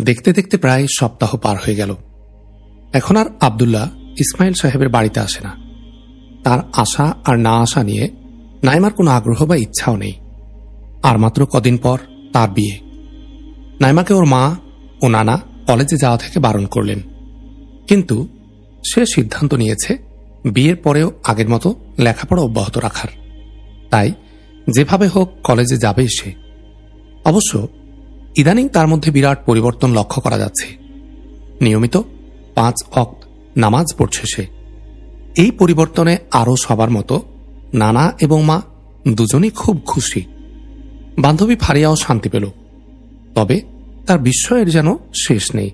দেখতে দেখতে প্রায় সপ্তাহ পার হয়ে গেল। এখন আর আবদুল্লাহ ইসমাইল সাহেবের বাড়িতে আসে না। তার আশা আর না আসা নিয়ে নাইমার কোনো আগ্রহ বা ইচ্ছাও নেই। আর মাত্র কদিন পর তার বিয়ে। নাইমাকে ওর মা ও নানা কলেজে যাওয়া থেকে বারণ করলেন। কিন্তু সে সিদ্ধান্ত নিয়েছে বিয়ের পরেও আগের মতো লেখাপড়া অব্যাহত রাখার। তাই যেভাবে হোক কলেজে যাবেই সে। অবশ্য ইদানিং তার মধ্যে বিরাট পরিবর্তন লক্ষ্য করা যাচ্ছে। নিয়মিত পাঁচ অক্ত নামাজ পড়ছে সে। এই পরিবর্তনে আরও সবার মতো নানা এবং মা দুজনই খুব খুশি। বান্ধবী ফারিয়াও শান্তি পেল। তবে তার বিস্ময়ের যেন শেষ নেই।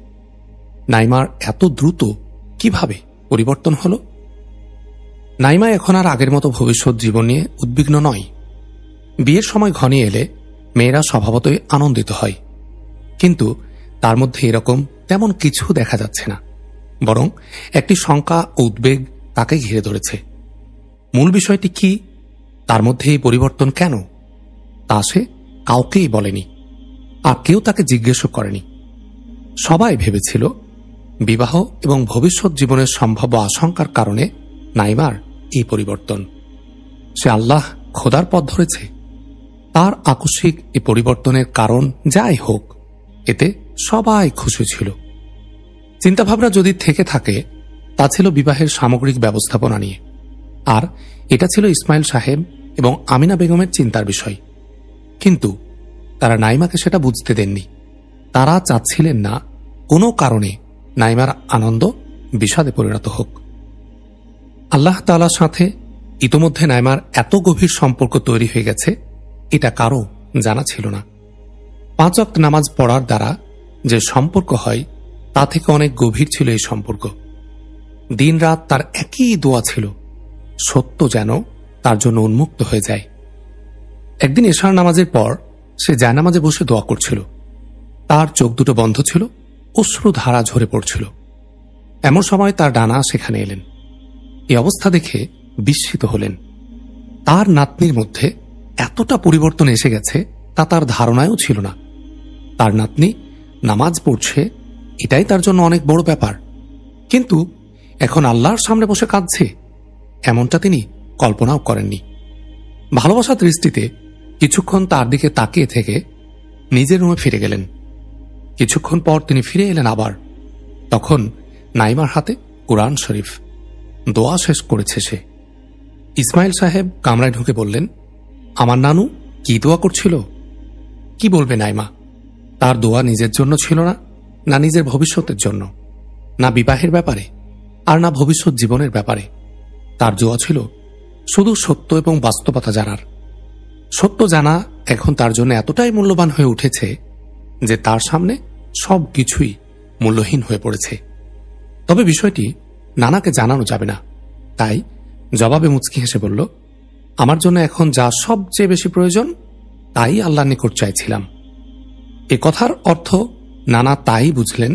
নাইমার এত দ্রুত কীভাবে পরিবর্তন হল? নাইমা এখন আর আগের মতো ভবিষ্যৎ জীবন নিয়ে উদ্বিগ্ন নয়। বিয়ের সময় ঘনিয়ে এলে মেয়েরা স্বভাবতই আনন্দিত হয়। কিন্তু তার মধ্যে এরকম তেমন কিছু দেখা যাচ্ছে না। বরং একটি শঙ্কা ও উদ্বেগ তাকে ঘিরে ধরেছে। মূল বিষয়টি কি? তার মধ্যে এই পরিবর্তন কেন? তা সে কাউকেই বলেনি। আর কেউ তাকে জিজ্ঞেসও করেনি। সবাই ভেবেছিল বিবাহ এবং ভবিষ্যৎ জীবনের সম্ভাব্য আশঙ্কার কারণে নাইমার এই পরিবর্তন। সে আল্লাহ খোদার পথ ধরেছে। তার আকস্মিক এই পরিবর্তনের কারণ যাই হোক এতে সবাই খুশি ছিল। চিন্তাভাবনা যদি থেকে থাকে, তা ছিল বিবাহের সামগ্রিক ব্যবস্থাপনা নিয়ে। আর এটা ছিল ইসমাইল সাহেব এবং আমিনা বেগমের চিন্তার বিষয়। কিন্তু তারা নাইমাকে সেটা বুঝতে দেননি। তারা চাচ্ছিলেন না কোনো কারণে নাইমার আনন্দ বিষাদে পরিণত হোক। আল্লাহ তালার সাথে ইতোমধ্যে নাইমার এত গভীর সম্পর্ক তৈরি হয়ে গেছে, এটা কারও জানা ছিল না। পাঁচ অক্ট নামাজ পড়ার দ্বারা যে সম্পর্ক হয়, তা থেকে অনেক গভীর ছিল এই সম্পর্ক। দিন রাত তার একই দোয়া ছিল, সত্য যেন তার জন্য উন্মুক্ত হয়ে যায়। একদিন এশার নামাজের পর সে জায়নামাজে বসে দোয়া করছিল। তার চোখ দুটো বন্ধ ছিল, অশ্রু ধারা ঝরে পড়ছিল। এমন সময় তার ডানা সেখানে এলেন। এই অবস্থা দেখে বিস্মিত হলেন। তার নাতনির মধ্যে এতটা পরিবর্তন এসে গেছে, তা তার ধারণায়ও ছিল না। তার নাতনি নামাজ পড়ছে, এটাই তার জন্য অনেক বড় ব্যাপার। কিন্তু এখন আল্লাহর সামনে বসে কাঁদছে, এমনটা তিনি কল্পনাও করেননি। ভালোবাসা দৃষ্টিতে কিছুক্ষণ তার দিকে তাকিয়ে থেকে নিজের রুমে ফিরে গেলেন। কিছুক্ষণ পর তিনি ফিরে এলেন আবার। তখন নাইমার হাতে কোরআন শরীফ। দোয়া শেষ করেছে সে। ইসমাইল সাহেব কামরায় ঢুকে বললেন, আমার নানু কি দোয়া করছিল? কি বলবে নাইমা? তার দোয়া নিজের জন্য ছিল না না নিজের ভবিষ্যতের জন্য, না বিবাহের ব্যাপারে, আর না ভবিষ্যৎ জীবনের ব্যাপারে। তার দোয়া ছিল শুধু সত্য এবং বাস্তবতা জানার। সত্য জানা এখন তার জন্য এতটাই মূল্যবান হয়ে উঠেছে যে তার সামনে সব কিছুই মূল্যহীন হয়ে পড়েছে। তবে বিষয়টি নানাকে জানানো যাবে না। তাই জবাবে মুচকি হেসে বলল, আমার জন্য এখন যা সবচেয়ে বেশি প্রয়োজন, তাই আল্লাহ নিকট চাইছিলাম। এ কথার অর্থ নানা তাই বুঝলেন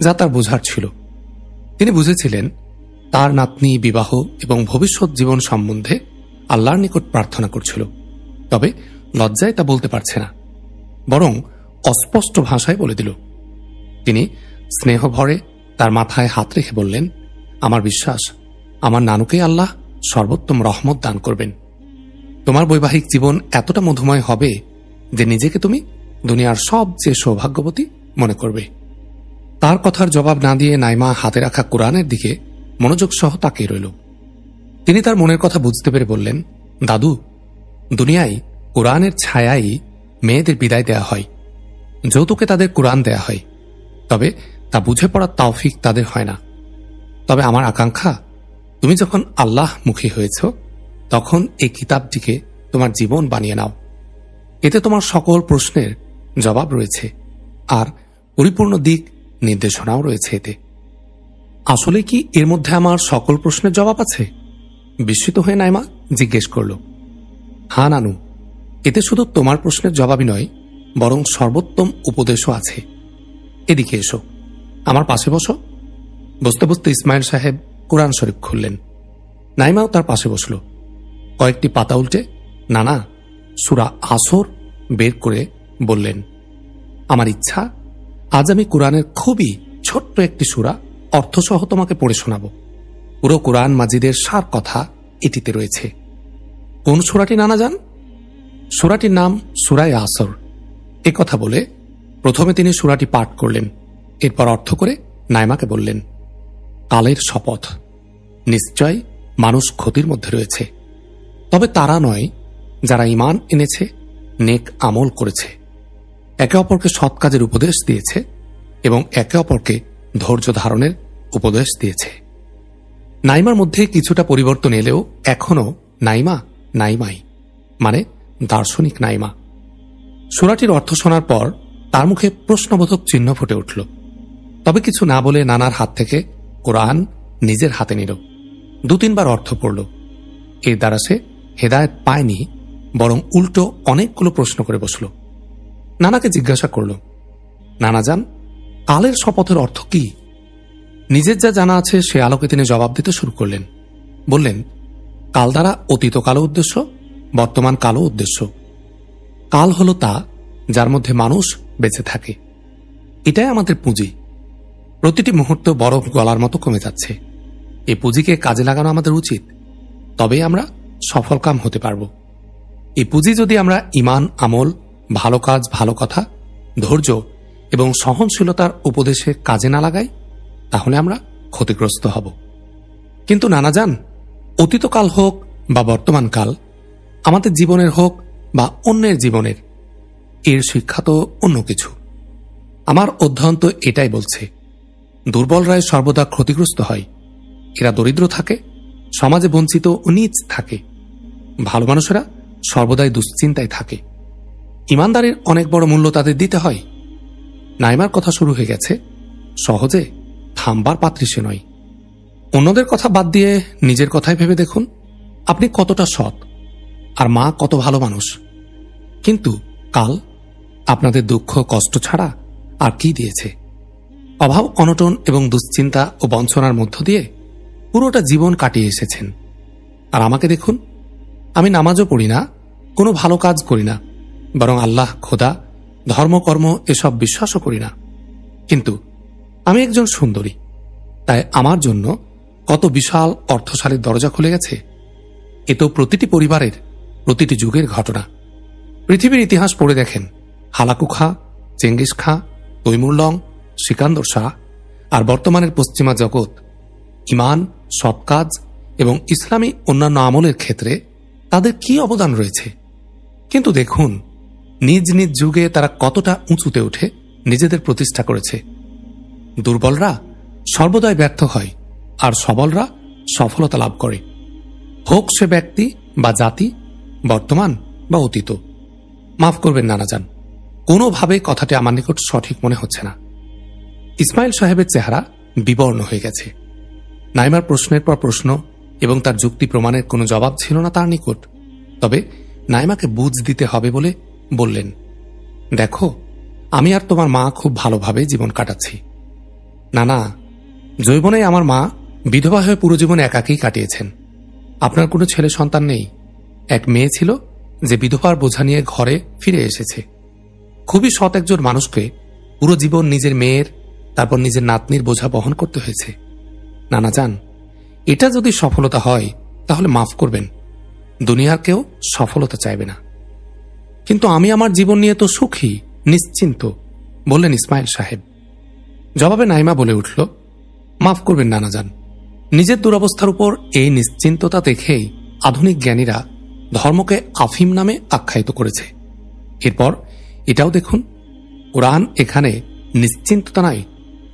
যা তার বোঝার ছিল। তিনি বুঝেছিলেন, তার নাতনি বিবাহ এবং ভবিষ্যৎ জীবন সম্বন্ধে আল্লাহর নিকট প্রার্থনা করছিল। তবে লজ্জায় তা বলতে পারছে না, বরং অস্পষ্ট ভাষায় বলে দিল। তিনি স্নেহ ভরে তার মাথায় হাত রেখে বললেন, আমার বিশ্বাস, আমার নানুকে আল্লাহ সর্বোত্তম রহমত দান করবেন। তোমার বৈবাহিক জীবন এতটা মধুময় হবে যে নিজেকে তুমি দুনিয়ার সবচেয়ে সৌভাগ্যবতী মনে করবে। তার কথার জবাব না দিয়ে নাইমা হাতে রাখা কোরআনের দিকে মনোযোগ সহ তাকিয়ে রইল। তিনি তার মনের কথা বুঝতে পেরে বললেন, দাদু, দুনিয়ায় কোরআনের ছায়াই মেয়েদের বিদায় দেয়া হয়, যৌতুকে তাদের কোরআন দেয়া হয়। তবে তা বুঝে পড়ার তাওফিক তাদের হয় না। তবে আমার আকাঙ্ক্ষা, তুমি যখন আল্লাহ মুখী হয়েছ, তখন এই কিতাবটিকে তোমার জীবন বানিয়ে নাও। এতে তোমার সকল প্রশ্নের জবাব রয়েছে। আর পরিপূর্ণ দিক নির্দেশনাও রয়েছে এতে। আসলে কি এর মধ্যে আমার সকল প্রশ্নের জবাব আছে? বিস্মিত হয়ে নাইমা জিজ্ঞেস করল। হা, নানু, এতে শুধু তোমার প্রশ্নের জবাবই নয়, বরং সর্বোত্তম উপদেশও আছে। এদিকে এসো, আমার পাশে বসো। বসতে বসতে ইসমাইল সাহেব কোরআন শরীফ খুললেন। নাইমাও তার পাশে বসল। কয়েকটি পাতা উল্টে নানা সুরা আসর বের করে বললেন, আমার ইচ্ছা, আজ আমি কোরআনের খুবই ছোট্ট একটি সুরা অর্থসহ তোমাকে পড়ে শোনাব। পুরো কোরআন মাজিদের সার কথা এটিতে রয়েছে। কোন সুরাটি নানা যান সুরাটির নাম সুরায় আসর। এ কথা বলে প্রথমে তিনি সুরাটি পাঠ করলেন, এরপর অর্থ করে নাইমাকে বললেন, কালের শপথ। নিশ্চয় মানুষ ক্ষতির মধ্যে রয়েছে। তবে তারা নয় যারা ইমান এনেছে, নেক আমল করেছে। একে অপরকে সৎ কাজের উপদেশ দিয়েছে এবং একে অপরকে ধৈর্য ধারণের উপদেশ দিয়েছে। নাইমার মধ্যে কিছুটা পরিবর্তন এলেও এখনও নাইমা নাইমাই মানে দার্শনিক নাইমা। সুরাটির অর্থ শোনার পর তার মুখে প্রশ্নবোধক চিহ্ন ফুটে উঠল। তবে কিছু না বলে নানার হাত থেকে কোরআন নিজের হাতে নিল। দু তিনবার অর্থ পড়ল। এর দ্বারা সে হেদায়ত পায়নি, বরং উল্টো অনেকগুলো প্রশ্ন করে বসল। নানাকে জিজ্ঞাসা করল, নানা যান কালের শপথের অর্থ কি? নিজের যা জানা আছে, সে আলোকে তিনি জবাব দিতে শুরু করলেন। বললেন, কাল দ্বারা অতীত কালো উদ্দেশ্য, বর্তমান কালো উদ্দেশ্য। কাল হল তা যার মধ্যে মানুষ বেঁচে থাকে। এটাই আমাদের পুঁজি। প্রতিটি মুহূর্ত বরফ গলার মতো কমে যাচ্ছে। এই পুঁজিকে কাজে লাগানো আমাদের উচিত। তবেই আমরা সফলকাম হতে পারব। এই পুঁজি যদি আমরা ইমান, আমল ভালো কাজ, ভালো কথা, ধৈর্য এবং সহনশীলতার উপদেশে কাজে না লাগাই, তাহলে আমরা ক্ষতিগ্রস্ত হব। কিন্তু নানা যান, অতীতকাল হোক বা বর্তমানকাল, আমাদের জীবনের হোক বা অন্যের জীবনের, এর শিক্ষা তো অন্য কিছু। আমার অধ্যয়ন তো এটাই বলছে দুর্বলরাই সর্বদা ক্ষতিগ্রস্ত হয়। এরা দরিদ্র থাকে, সমাজে বঞ্চিত ও নিচ থাকে। ভালো মানুষেরা সর্বদাই দুশ্চিন্তায় থাকে। ইমানদারের অনেক বড় মূল্য তাদের দিতে হয়। নাইমার কথা শুরু হয়ে গেছে। সহজে থামবার পাত্রী সে নয়। অন্যদের কথা বাদ দিয়ে নিজের কথাই ভেবে দেখুন, আপনি কতটা সৎ আর মা কত ভালো মানুষ। কিন্তু কাল আপনাদের দুঃখ, কষ্ট ছাড়া আর কি দিয়েছে? অভাব, অনটন এবং দুশ্চিন্তা ও বঞ্চনার মধ্য দিয়ে পুরোটা জীবন কাটিয়ে এসেছেন। আর আমাকে দেখুন, আমি নামাজও পড়ি না, কোনো ভালো কাজ করি না। বরং আল্লাহ, খোদা ধর্মকর্ম এসব বিশ্বাসও করি না। কিন্তু আমি একজন সুন্দরী, তাই আমার জন্য কত বিশাল অর্থশালীর দরজা খুলে গেছে, এ তো প্রতিটি পরিবারের, প্রতিটি যুগের ঘটনা। পৃথিবীর ইতিহাস পড়ে দেখেন হালাকু খা চেঙ্গিস খা তৈমুরলং সিকান্দর শাহ, আর বর্তমানের পশ্চিমা জগৎ, ইমান, সৎ কাজ এবং ইসলামী অন্যান্য আমলের ক্ষেত্রে তাদের কি অবদান রয়েছে? কিন্তু দেখুন নিজ নিজ যুগে তারা কতটা উঁচুতে উঠে নিজেদের প্রতিষ্ঠা করেছে। দুর্বলরা সর্বদাই ব্যর্থ হয়, আর সবলরা সফলতা লাভ করে। হোক সে ব্যক্তি বা জাতি, বর্তমান বা অতীত। মাফ করবেন নানা যান কোনোভাবে কথাটি আমার নিকট সঠিক মনে হচ্ছে না। ইসমাইল সাহেবের চেহারা বিবর্ণ হয়ে গেছে। নাইমার প্রশ্নের পর প্রশ্ন এবং তার যুক্তি প্রমাণের কোনো জবাব ছিল না তার নিকট। তবে নাইমাকে বুঝ দিতে হবে বলে বললেন, দেখো, আমি আর তোমার মা খুব ভালোভাবে জীবন কাটাচ্ছি। না না জৈবনে আমার মা বিধবা হয়ে পুরো জীবন একাকেই কাটিয়েছেন। আপনার কোনো ছেলে সন্তান নেই। এক মেয়ে ছিল যে বিধবার বোঝা নিয়ে ঘরে ফিরে এসেছে। খুবই সৎ একজন মানুষকে পুরো জীবন নিজের মেয়ের, তারপর নিজের নাতনির বোঝা বহন করতে হয়েছে। নানা যান এটা যদি সফলতা হয়, তাহলে মাফ করবেন। দুনিয়ার কেউ সফলতা চাইবে না। কিন্তু আমি আমার জীবন নিয়ে তো সুখী, নিশ্চিন্ত, বললেন ইসমাইল সাহেব। জবাবে নাইমা বলে উঠল, মাফ করবেন নানা যান নিজের দুরবস্থার উপর এই নিশ্চিন্ততা দেখেই আধুনিক জ্ঞানীরা ধর্মকে আফিম নামে আখ্যায়িত করেছে। এরপর এটাও দেখুন, কোরআন এখানে নিশ্চিন্ততা নাই,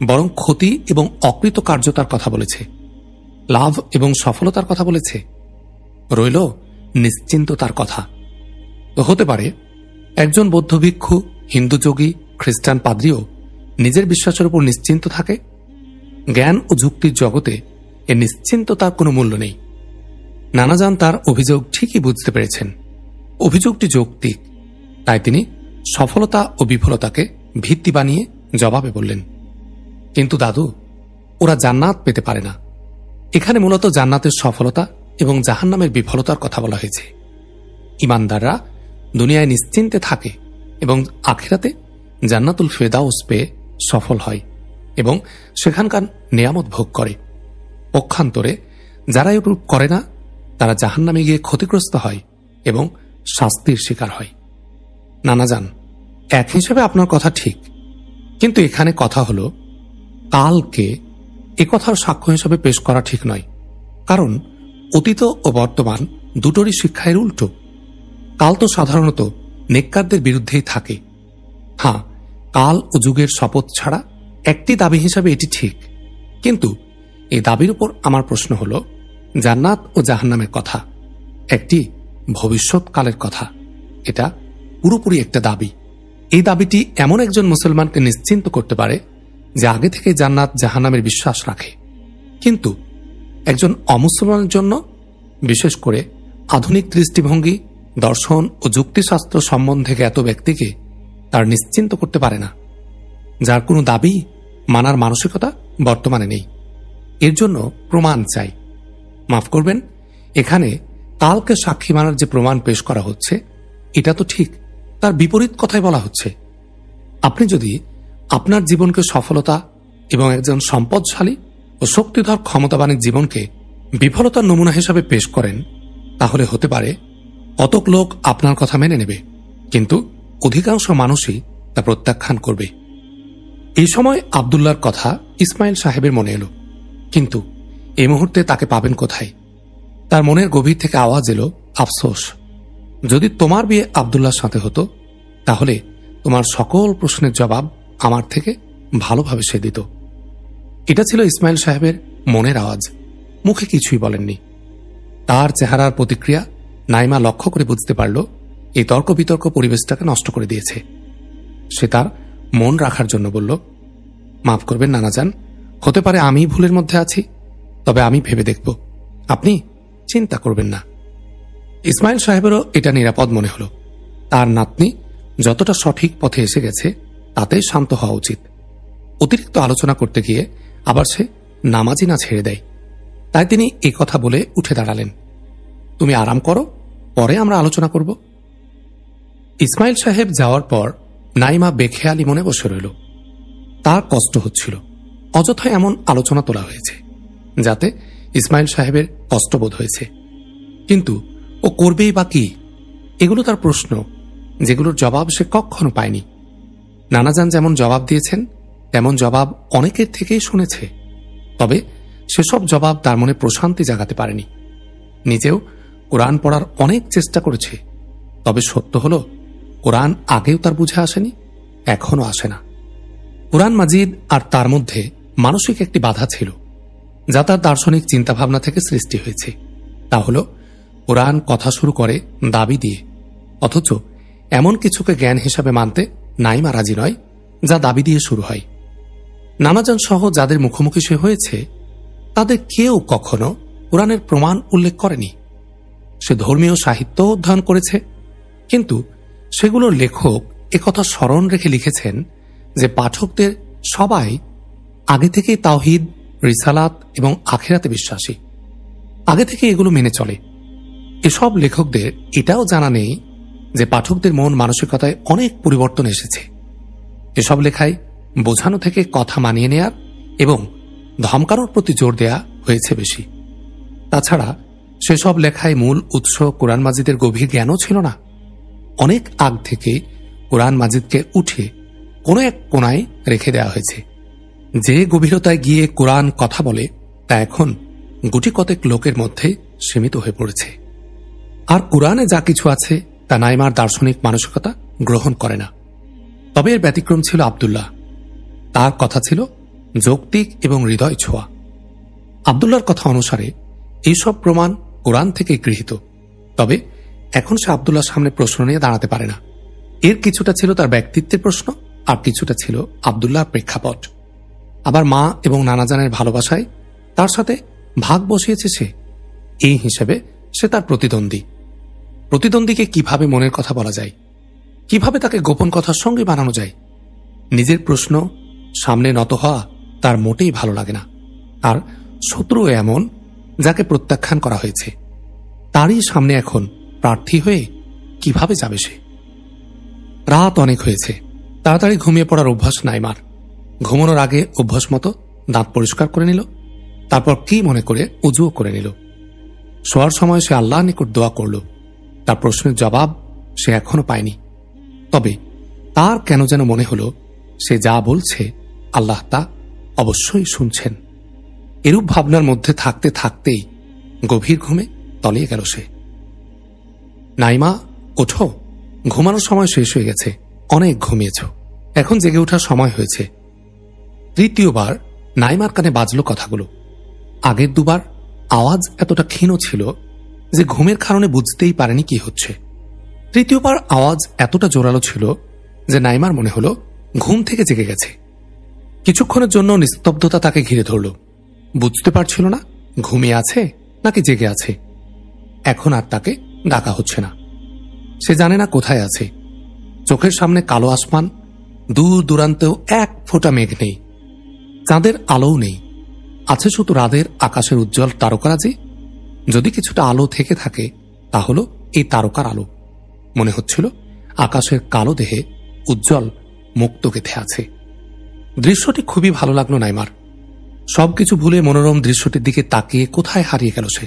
বরং ক্ষতি এবং অকৃত কার্যতার কথা বলেছে, লাভ এবং সফলতার কথা বলেছে। রইল নিশ্চিন্ততার কথা। হতে পারে একজন বৌদ্ধ ভিক্ষু হিন্দু যোগী, খ্রিস্টান পাদ্রিও নিজের বিশ্বাসের উপর নিশ্চিন্ত থাকে। জ্ঞান ও যুক্তির জগতে এ নিশ্চিন্ততার কোনো মূল্য নেই। নানাজান তার অভিযোগ ঠিকই বুঝতে পেরেছেন। অভিযোগটি যৌক্তিক। তাই তিনি সফলতা ও বিফলতাকে ভিত্তি বানিয়ে জবাবে বললেন, কিন্তু দাদু, ওরা জান্নাত পেতে পারে না। এখানে মূলত জান্নাতের সফলতা এবং জাহান্নামের বিফলতার কথা বলা হয়েছে। ইমানদাররা দুনিয়ায় নিশ্চিন্তে থাকে এবং আখেরাতে জান্নাতুল ফেদাউস পেয়ে সফল হয় এবং সেখানকার নিয়ামত ভোগ করে। পক্ষান্তরে যারা এরূপ করে না, তারা জাহান্নামে গিয়ে ক্ষতিগ্রস্ত হয় এবং শাস্তির শিকার হয়। নানা যান, এক হিসেবে আপনার কথা ঠিক, কিন্তু এখানে কথা হল, কালকে এ কথার সাক্ষ্য হিসেবে পেশ করা ঠিক নয়, কারণ অতীত ও বর্তমান দুটোরই শিক্ষায়ের উল্টো। কাল তো সাধারণত নেককারদের বিরুদ্ধেই থাকে। হ্যাঁ কাল ও যুগের শপথ ছাড়া একটি দাবি হিসাবে এটি ঠিক। কিন্তু এই দাবির উপর আমার প্রশ্ন হল, জান্নাত ও জাহান্নামের কথা। একটি ভবিষ্যৎকালের কথা। এটা পুরোপুরি একটা দাবি। এই দাবিটি এমন একজন মুসলমানকে নিশ্চিন্ত করতে পারে যে আগে থেকে জান্নাত জাহান্নামের বিশ্বাস রাখে। কিন্তু একজন অমুসলমানের জন্য, বিশেষ করে আধুনিক দৃষ্টিভঙ্গি দর্শন ও যুক্তিশাস্ত্র সম্বন্ধে জ্ঞাত ব্যক্তিকে তার নিশ্চিন্ত করতে পারে না, যার কোনো দাবি মানার মানসিকতা বর্তমানে নেই। এর জন্য প্রমাণ চাই। মাফ করবেন, এখানে কালকে সাক্ষী মানার যে প্রমাণ পেশ করা হচ্ছে, এটা তো ঠিক, তার বিপরীত কথাই বলা হচ্ছে। আপনি যদি আপনার জীবনকে সফলতা এবং একজন সম্পদশালী ও শক্তিধর ক্ষমতাবানের জীবনকে বিফলতার নমুনা হিসাবে পেশ করেন, তাহলে হতে পারে কতক লোক আপনার কথা মেনে নেবে, কিন্তু অধিকাংশ মানুষই তা প্রত্যাখ্যান করবে। এই সময় আবদুল্লার কথা ইসমাইল সাহেবের মনে এলো, কিন্তু এই মুহূর্তে তাকে পাবেন কোথায়? তার মনের গভীর থেকে আওয়াজ এলো, আফসোস, যদি তোমার বিয়ে আবদুল্লার সাথে হতো, তাহলে তোমার সকল প্রশ্নের জবাব আমার থেকে ভালোভাবে সে দিত। এটা ছিল ইসমাইল সাহেবের মনের আওয়াজ, মুখে কিছুই বলেননি। তার চেহারার প্রতিক্রিয়া নাইমা লক্ষ্য করে বুঝতে পারল, এই তর্ক বিতর্ক পরিবেশটাকে নষ্ট করে দিয়েছে। সে তার মন রাখার জন্য বলল, মাফ করবেন নানা যান হতে পারে আমি ভুলের মধ্যে আছি, তবে আমি ভেবে দেখব। আপনি চিন্তা করবেন না। ইসমাইল সাহেবেরও এটা নিরাপদ মনে হল। তার নাতনি যতটা সঠিক পথে এসে গেছে তাতে শান্ত হওয়া উচিত। অতিরিক্ত আলোচনা করতে গিয়ে আবার সে নামাজি না ছেড়ে দেয়। তাই তিনি কথা বলে উঠে দাঁড়ালেন। তুমি আরাম করো, পরে আমরা আলোচনা করব। ইসমাইল সাহেব যাওয়ার পর নাইমা বেখেয়ালি মনে বসে রইল। তার কষ্ট হচ্ছিল। অযথা এমন আলোচনা তোলা হয়েছে, যাতে ইসমাইল সাহেবের কষ্টবোধ হয়েছে। কিন্তু ও করবেই বা কি, এগুলো তার প্রশ্ন, যেগুলোর জবাব সে কখনো পায়নি। নানাজান যেমন জবাব দিয়েছেন, তেমন জবাব অনেকের থেকেই শুনেছে। তবে সেসব জবাব তার মনে প্রশান্তি জাগাতে পারেনি। নিজেও কোরআন পড়ার অনেক চেষ্টা করেছে। তবে সত্য হল, কোরআন আগেও তার বুঝে আসেনি, এখনও আসে না। কোরআন মাজিদ আর তার মধ্যে মানসিক একটি বাধা ছিল, যা তার দার্শনিক চিন্তাভাবনা থেকে সৃষ্টি হয়েছে। তা হল, কোরআন কথা শুরু করে দাবি দিয়ে, অথচ এমন কিছুকে জ্ঞান হিসাবে মানতে নাইমা রাজি নয়, যা দাবি দিয়ে শুরু হয়। নানাজন সহ যাদের মুখোমুখি সে হয়েছে, তাদের কেউ কখনো কোরআনের প্রমাণ উল্লেখ করেনি। সে ধর্মীয় সাহিত্য অধ্যয়ন করেছে। কিন্তু সেগুলোর লেখক একথা স্মরণ রেখে লিখেছেন যে পাঠকদের সবাই আগে থেকেই তাওহিদ, রিসালাত এবং আখেরাতে বিশ্বাসী। আগে থেকে এগুলো মেনে চলে। এসব লেখকদের এটাও জানা নেই যে পাঠকদের মন মানসিকতায় অনেক পরিবর্তন এসেছে। এসব লেখায় বোঝানো থেকে কথা মানিয়ে নেয়ার এবং ধমকানোর প্রতি জোর দেয়া হয়েছে বেশি। তাছাড়া সেসব লেখায় মূল উৎস কোরআন মাজিদের গভীর জ্ঞানও ছিল না। অনেক আগ থেকে কোরআন মাজিদকে উঠে কোনো এক কোনায় রেখে দেওয়া হয়েছে। যে গভীরতায় গিয়ে কোরআন কথা বলে, তা এখন গুটি কতেক লোকের মধ্যে সীমিত হয়ে পড়েছে। আর কোরআনে যা কিছু আছে, তা নাইমার দার্শনিক মানসিকতা গ্রহণ করে না। তবে এর ব্যতিক্রম ছিল আবদুল্লাহ। তার কথা ছিল যৌক্তিক এবং হৃদয় ছোঁয়া। আবদুল্লার কথা অনুসারে এইসব প্রমাণ কোরআন থেকে গৃহীত। তবে এখন সে আবদুল্লার সামনে প্রশ্ন নিয়ে দাঁড়াতে পারে না। এর কিছুটা ছিল তার ব্যক্তিত্বের প্রশ্ন, আর কিছুটা ছিল আবদুল্লাহর প্রেক্ষাপট। আবার মা এবং নানাজানের ভালোবাসায় তার সাথে ভাগ বসিয়েছে সে। এই হিসেবে সে তার প্রতিদ্বন্দ্বী। প্রতিদ্বন্দ্বীকে কীভাবে মনের কথা বলা যায়? কীভাবে তাকে গোপন কথার সঙ্গে বানানো যায়? নিজের প্রশ্ন সামনে নত হওয়া তার মোটেই ভালো লাগে না। আর শত্রু এমন যাকে প্রত্যাখ্যান করা হয়েছে। তারই সামনে এখন প্রার্থী হয়ে কীভাবে যাবে সে? রাত অনেক হয়েছে। তাড়াতাড়ি ঘুমিয়ে পড়ার অভ্যাস নাইমার ঘুমানোর আগে অভ্যাস মতো দাঁত পরিষ্কার করে নিল, তারপর কি মনে করে উজুও করে নিল। শোয়ার সময় সে আল্লাহ নিকট দোয়া করল। তার প্রশ্নের জবাব সে এখনও পায়নি। তবে তার কেন যেন মনে হল, সে যা বলছে আল্লাহ তা অবশ্যই শুনছেন। এরূপ ভাবনার মধ্যে থাকতে থাকতেই গভীর ঘুমে তলিয়ে গেল সে। নাইমা, ওঠো। ঘুমানোর সময় শেষ হয়ে গেছে। অনেক ঘুমিয়েছ। এখন জেগে ওঠার সময় হয়েছে। তৃতীয়বার নাইমার কানে বাজল কথাগুলো। আগের দুবার আওয়াজ এতটা ক্ষীণ ছিল যে ঘুমের কারণে বুঝতেই পারেনি কি হচ্ছে। তৃতীয়বার আওয়াজ এতটা জোরালো ছিল যে নাইমার মনে হলো ঘুম থেকে জেগে গেছে। কিছুক্ষণের জন্য নিস্তব্ধতা তাকে ঘিরে ধরল। বুঝতে পারছিল না ঘুমিয়ে আছে নাকি জেগে আছে। এখন আর তাকে ডাকা হচ্ছে না। সে জানে না কোথায় আছে। চোখের সামনে কালো আসমান, দূর দূরান্তেও এক ফোঁটা মেঘ নেই। চাঁদের আলোও নেই। আছে শুধু রাদের আকাশের উজ্জ্বল তারকারাজি যদি কিছুটা আলো থেকে থাকে, তা হল এই তারকার আলো। মনে হচ্ছিল আকাশের কালো দেহে উজ্জ্বল মুক্ত গেথে আছে। দৃশ্যটি খুবই ভালো লাগল নাইমার। সবকিছু ভুলে মনোরম দৃশ্যটির দিকে তাকিয়ে কোথায় হারিয়ে গেল সে?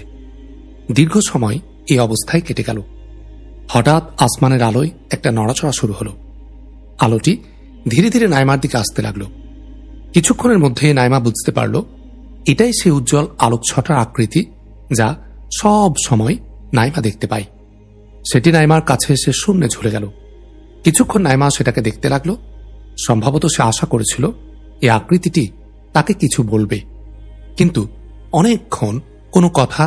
দীর্ঘ সময় এই অবস্থায় কেটে গেল। হঠাৎ আসমানের আলোয় একটা নড়াচড়া শুরু হলো। আলোটি ধীরে ধীরে নাইমার দিকে আসতে লাগল। কিছুক্ষণের মধ্যে নাইমা বুঝতে পারল, এটাই সে উজ্জ্বল আলোকছটার আকৃতি যা সব সময় নাইমা দেখতে পায়। সেটি নাইমার কাছে এসে শূন্যে ঝুলে গেল। কিছুক্ষণ নাইমা সেটাকে দেখতে লাগল। সম্ভবত সে আশা করেছিল এই আকৃতিটি তাকে কিছু বলবে। কিন্তু অনেকক্ষণ কোনো কথা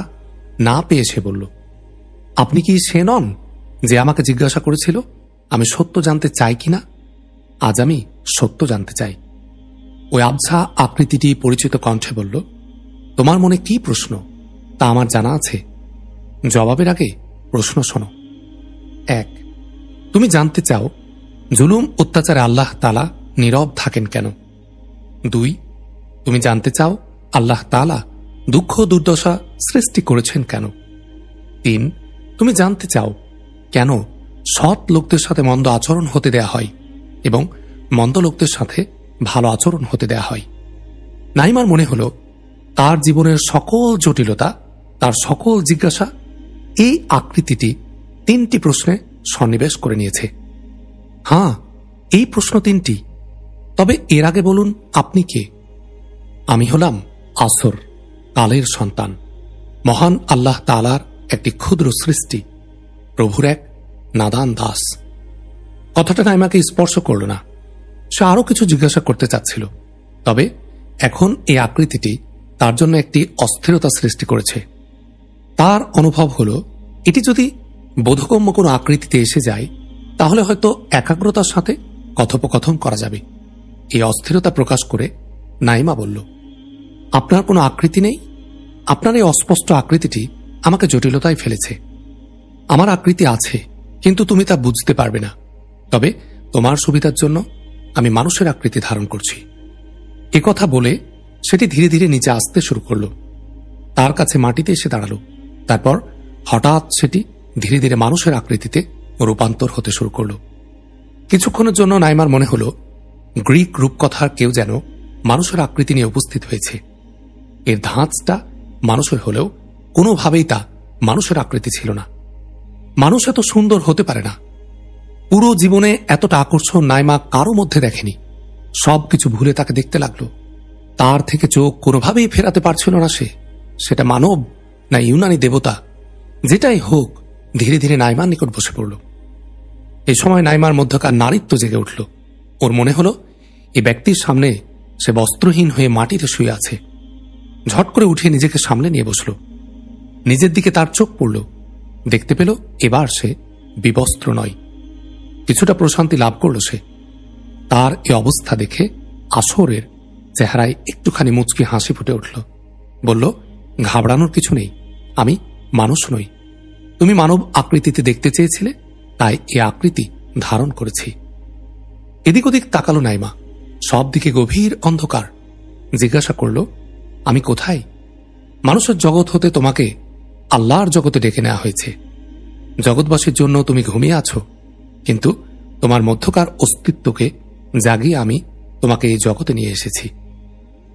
না পেয়ে সে বলল, আপনি কি সে নন যে আমাকে জিজ্ঞাসা করেছিল আমি সত্য জানতে চাই কিনা? আজ আমি সত্য জানতে চাই। ওই আবছা আকৃতিটি পরিচিত কণ্ঠে বলল, তোমার মনে কি প্রশ্ন? তা আমার জানা আছে। জবাবের আগে প্রশ্ন শোনো। এক, তুমি জানতে চাও, জুলুম, অত্যাচারে আল্লাহ তালা নীরব থাকেন কেন? দুই তুমি জানতে চাও আল্লাহ তালা দুঃখ দুর্দশা সৃষ্টি করেছেন কেন? তিন, তুমি জানতে চাও কেন সৎ লোকদের সাথে মন্দ আচরণ হতে দেয়া হয় এবং মন্দ লোকদের সাথে ভালো আচরণ হতে দেয়া হয়? নাইমার মনে হল, তার জীবনের সকল জটিলতা, তার সকল জিজ্ঞাসা এই আকৃতিটি তিনটি প্রশ্নে সন্নিবেশ করে নিয়েছে। হ্যাঁ এই প্রশ্ন তিনটি। তবে এর আগে বলুন, আপনি কে? আমি হলাম আসর, কালের সন্তান। মহান আল্লাহ তালার একটি ক্ষুদ্র সৃষ্টি। প্রভুর এক নাদান দাস। কথাটা নাইমাকে স্পর্শ করল না। সে আরও কিছু জিজ্ঞাসা করতে চাচ্ছিল। তবে এখন এই আকৃতিটি তার জন্য একটি অস্থিরতা সৃষ্টি করেছে। তার অনুভব হল, এটি যদি বোধগম্য কোনো আকৃতিতে এসে যায়, তাহলে হয়তো একাগ্রতার সাথে কথোপকথন করা যাবে। এই অস্থিরতা প্রকাশ করে নাইমা বলল, আপনার কোনো আকৃতি নেই? আপনার এই অস্পষ্ট আকৃতিটি আমাকে জটিলতায় ফেলেছে। আমার আকৃতি আছে, কিন্তু তুমি তা বুঝতে পারবে না। তবে তোমার সুবিধার জন্য আমি মানুষের আকৃতি ধারণ করছি। এ কথা বলে সেটি ধীরে ধীরে নিচে আসতে শুরু করল। তার কাছে মাটিতে এসে দাঁড়াল। তারপর হঠাৎ সেটি ধীরে ধীরে মানুষের আকৃতিতে রূপান্তর হতে শুরু করল। কিছুক্ষণের জন্য নাইমার মনে হল, গ্রিক রূপকথার কেউ যেন মানুষের আকৃতি নিয়ে উপস্থিত হয়েছে। এর ধাঁচটা মানুষের হলেও কোনোভাবেই তা মানুষের আকৃতি ছিল না। মানুষ এত সুন্দর হতে পারে না। পুরো জীবনে এতটা আকর্ষণ নাইমা কারও মধ্যে দেখেনি। সব কিছু ভুলে তাকে দেখতে লাগল। তার থেকে চোখ কোনোভাবেই ফেরাতে পারছিল না সে। সেটা মানব না ইউনানি দেবতা। যেটাই হোক, ধীরে ধীরে নাইমার নিকট বসে পড়ল। এই সময় নাইমার মধ্যকার নারীত্ব জেগে উঠল। ওর মনে হলো এই ব্যক্তির সামনে সে বস্ত্রহীন হয়ে মাটিতে শুয়ে আছে। ঝট করে উঠে নিজেকে সামলে নিয়ে বসল। নিজের দিকে তার চোখ পড়ল। দেখতে পেল এবার সে বিবস্ত্র নয়। কিছুটা প্রশান্তি লাভ করল সে। তার এ অবস্থা দেখে আসরের চেহারায় একটুখানি মুচকি হাসি ফুটে উঠল। বলল, ঘাবড়ানোর কিছু নেই। আমি মানুষ নই। তুমি মানব আকৃতিতে দেখতে চেয়েছিলে, তাই এ আকৃতি ধারণ করেছি। এদিক ওদিক তাকালো নাইমা। সব দিকে গভীর অন্ধকার। জিজ্ঞাসা করল, আমি কোথায়? মানুষের জগৎ হতে তোমাকে আল্লাহর জগতে ডেকে নেওয়া হয়েছে। জগৎবাসীর জন্য তুমি ঘুমিয়ে আছো। কিন্তু তোমার মধ্যকার অস্তিত্বকে জাগিয়ে আমি তোমাকে এই জগতে নিয়ে এসেছি।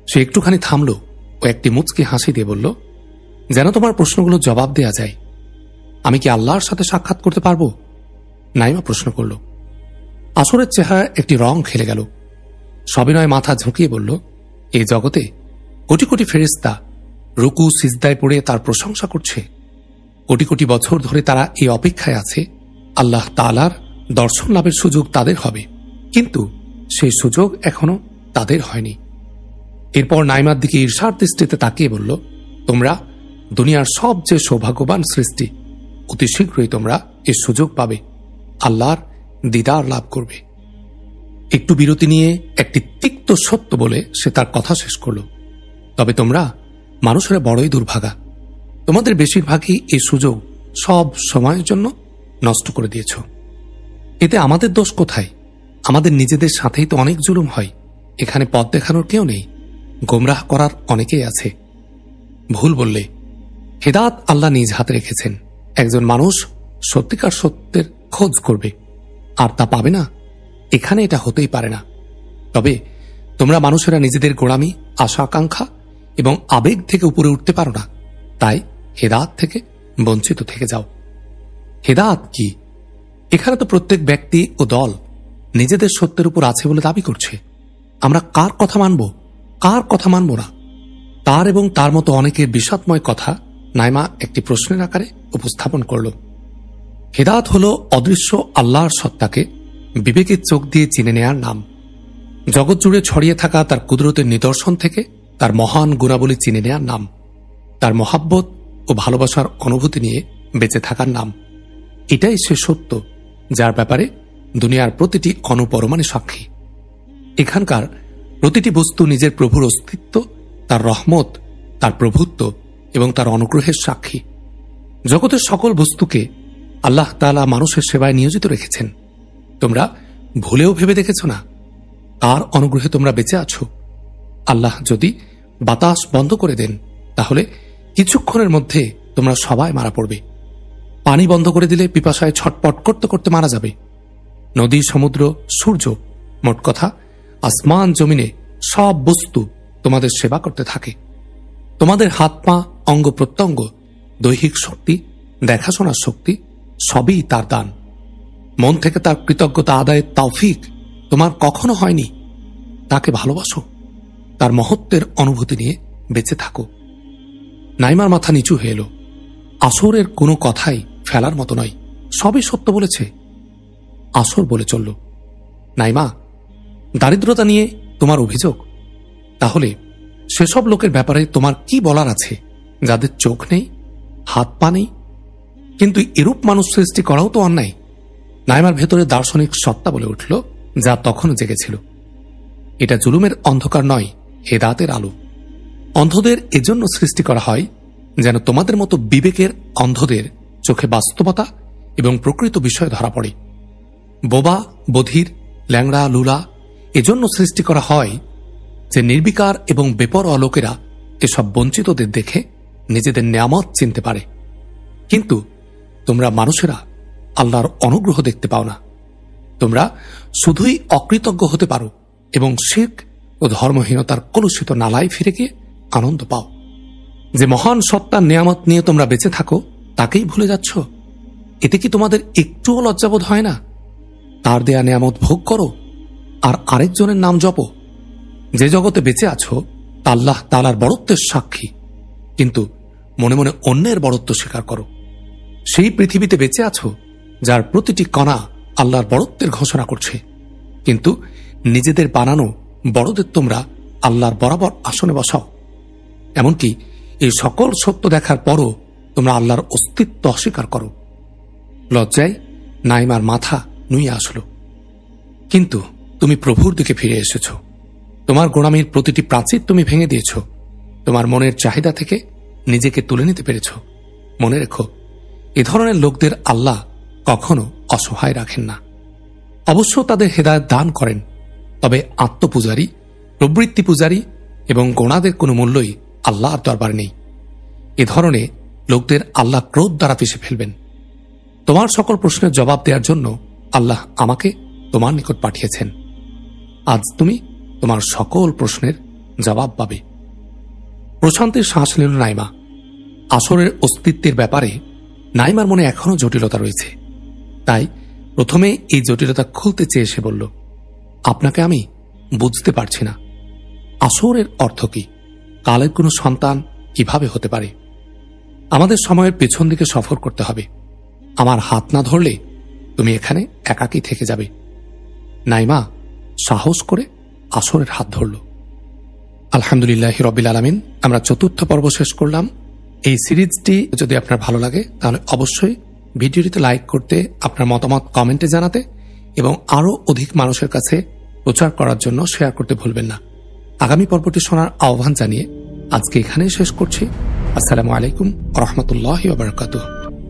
সে একটুখানি থামল ও একটি মুচকি হাসি দিয়ে বলল, যেন তোমার প্রশ্নগুলো জবাব দেয়া যায়। আমি কি আল্লাহর সাথে সাক্ষাৎ করতে পারব? নাইমা প্রশ্ন করল, আসরের চেহারা একটি রং খেলে গেল। সবিনয় মাথা ঝুঁকিয়ে বলল, এ জগতে কোটি কোটি ফেরিস্তা রুকু সিজদায় পড়ে তার প্রশংসা করছে। কোটি কোটি বছর ধরে তারা এই অপেক্ষায় আছে। আল্লাহ তালার দর্শন লাভের সুযোগ তাদের হবে। কিন্তু সেই সুযোগ এখনও তাদের হয়নি। এরপর নাইমার দিকে ঈর্ষার দৃষ্টিতে তাকিয়ে বলল, তোমরা দুনিয়ার সবচেয়ে সৌভাগ্যবান সৃষ্টি। অতি শীঘ্রই তোমরা এর সুযোগ পাবে। আল্লাহর দিদার লাভ করবে। একটু বিরতি নিয়ে একটি তিক্ত সত্য বলে সে তার কথা শেষ করল। তবে তোমরা মানুষেরা বড়ই দুর্ভাগা। তোমাদের বেশিরভাগই এই সুযোগ সব সময়ের জন্য নষ্ট করে দিয়েছ। এতে আমাদের দোষ কোথায়? আমাদের নিজেদের সাথেই তো অনেক জুলুম হয়। এখানে পথ দেখানোর কেউ নেই। গোমরাহ করার অনেকেই আছে। ভুল বললে। হেদাত আল্লাহ নিজ হাতে রেখেছেন। একজন মানুষ সত্যিকার সত্যের খোঁজ করবে। আর তা পাবে না এখানে এটা হতেই পারে না। তবে তোমরা মানুষেরা নিজেদের গোড়ামি, আশা, আকাঙ্ক্ষা এবং আবেগ থেকে উপরে উঠতে পারো না। তাই হেদাত থেকে বঞ্চিত থেকে যাও। হেদাত কি? এখানে তো প্রত্যেক ব্যক্তি ও দল নিজেদের সত্যের উপর আছে বলে দাবি করছে। আমরা কার কথা মানব? কার কথা মানব না? তার এবং তার মতো অনেকের বিষাদময় কথা নাইমা একটি প্রশ্নের আকারে উপস্থাপন করল। হেদাত হল অদৃশ্য আল্লাহর সত্তাকে বিবেকের চোখ দিয়ে চিনে নেয়ার নাম। জগৎ জুড়ে ছড়িয়ে থাকা তার কুদরতের নিদর্শন থেকে তার মহান গুণাবলী চিনে নেয়ার নাম। তার মহাব্বত ও ভালোবাসার অনুভূতি নিয়ে বেঁচে থাকার নাম। এটাই সে সত্য, যার ব্যাপারে দুনিয়ার প্রতিটি অনুপরমাণে সাক্ষী। এখানকার প্রতিটি বস্তু নিজের প্রভুর অস্তিত্ব, তার রহমত, তার প্রভুত্ব এবং তার অনুগ্রহের সাক্ষী। জগতের সকল বস্তুকে আল্লাহ তালা মানুষের সেবায় নিয়োজিত রেখেছেন। তোমরা ভুলেও ভেবে দেখেছ না? কার অনুগ্রহে তোমরা বেঁচে আছো? আল্লাহ যদি বাতাস বন্ধ করে দেন, তাহলে কিছুক্ষণের মধ্যে তোমরা সবাই মারা পড়বে। পানি বন্ধ করে দিলে পিপাসায় ছটপট করতে করতে মারা যাবে। নদী, সমুদ্র, সূর্য, মোট কথা, আসমান, জমিনে সব বস্তু তোমাদের সেবা করতে থাকে। তোমাদের হাত, পা, অঙ্গ প্রত্যঙ্গ, দৈহিক শক্তি, দেখাশোনার শক্তি, সবই তার দান। মন থেকে তার কৃতজ্ঞতা আদায়ের তৌফিক তোমার কখনো হয়নি। তাকে ভালোবাসো। তার মহত্বের অনুভূতি নিয়ে বেঁচে থাকো। নাইমার মাথা নিচু হয়ে এলো। আসরের কোনো কথাই ফেলার মতো নয়। সবই সত্য বলেছে। আসর বলে চলল, নাইমা, দারিদ্রতা নিয়ে তোমার অভিযোগ। তাহলে সেসব লোকের ব্যাপারে তোমার কি বলার আছে? যাদের চোখ নেই, হাত পা নেই? কিন্তু এরূপ মানুষ সৃষ্টি করাও তো অন্যায়। নাইমার ভেতরে দার্শনিক সত্তা বলে উঠল, যা তখনও জেগেছিল। এটা জুলুমের অন্ধকার নয়, হেদাতের আলো। অন্ধদের এজন্য সৃষ্টি করা হয় যেন তোমাদের মতো বিবেকের অন্ধদের চোখে বাস্তবতা এবং প্রকৃত বিষয় ধরা পড়ে। বোবা, বধির, ল্যাংড়া, লুলা এজন্য সৃষ্টি করা হয় যে নির্বিকার এবং বেপর লোকেরা এসব বঞ্চিতদের দেখে নিজেদের নিয়ামত চিনতে পারে। কিন্তু তোমরা মানুষেরা আল্লাহর অনুগ্রহ দেখতে পাও না। তোমরা শুধুই অকৃতজ্ঞ হতে পারো এবং শেখ ও ধর্মহীনতার কলুষিত নালায় ফিরে গিয়ে আনন্দ পাও। যে মহান সত্তার নিয়ামত নিয়ে তোমরা বেঁচে থাকো, তাকেই ভুলে যাচ্ছ। এতে কি তোমাদের একটুও লজ্জাবোধ হয় না? তার দেয়া নিয়ামত ভোগ করো আর আরেকজনের নাম জপ। যে জগতে বেঁচে আছো, তা আল্লাহ তালার বড়ত্বের সাক্ষী। কিন্তু মনে মনে অন্যের বড়ত্ব স্বীকার করো। সেই পৃথিবীতে বেঁচে আছো যার প্রতিটি কণা আল্লাহর বড়ত্বের ঘোষণা করছে। কিন্তু নিজেদের বানানো বড়দের তোমরা আল্লাহর বরাবর আসনে বসাও। এমনকি এই সকল সত্য দেখার পরও তোমরা আল্লাহর অস্তিত্ব অস্বীকার করো। লজ্জায় নাইমার মাথা নুয়ে আসলো। কিন্তু তুমি প্রভুর দিকে ফিরে এসেছ। তোমার গোড়ামির প্রতিটি প্রাচীর তুমি ভেঙে দিয়েছ। তোমার মনের চাহিদা থেকে নিজেকে তুলে নিতে পেরেছ। মনে রেখো, এ ধরনের লোকদের আল্লাহ কখনো অসহায় রাখেন না। অবশ্য তাদের হেদায়ত দান করেন, তবে আত্মপূজারী, প্রবৃত্তি পূজারী এবং গোনাদের কোনো মূল্যই আল্লাহর দরবার নেই। এ ধরনের লোকদের আল্লাহ ক্রোধ দ্বারা পিষে ফেলবেন। তোমার সকল প্রশ্নের জবাব দেওয়ার জন্য আল্লাহ আমাকে তোমার নিকট পাঠিয়েছেন। আজ তুমি তোমার সকল প্রশ্নের জবাব পাবে। প্রশান্তের শ্বাস নিল নাইমা। আসরের অস্তিত্বের ব্যাপারে নাইমার মনে এখনও জটিলতা রয়েছে। তাই প্রথমে এই জটিলতা খুলতে চেয়ে সে বলল, আপনাকে আমি বুঝতে পারছি না। আসরের অর্থ কি? কালের কোনো সন্তান কীভাবে হতে পারে? আমাদের সময়ের পেছন দিকে সফর করতে হবে। আমার হাত না ধরলে তুমি এখানে একাকী থেকে যাবে। নাইমা সাহস করে আসরের হাত ধরল। আলহামদুলিল্লাহ রবিল আলমিন, আমরা চতুর্থ পর্ব শেষ করলাম। এই সিরিজটি যদি আপনার ভালো লাগে, তাহলে অবশ্যই ভিডিওটিতে লাইক করতে, আপনার মতামত কমেন্টে জানাতে এবং আরও অধিক মানুষের কাছে প্রচার করার জন্য শেয়ার করতে ভুলবেন না। আগামী পর্বটি শোনার আহ্বান জানিয়ে আজকে এখানেই শেষ করছি। আসসালামু আলাইকুম রহমতুল্লাহ বারকাতুহ।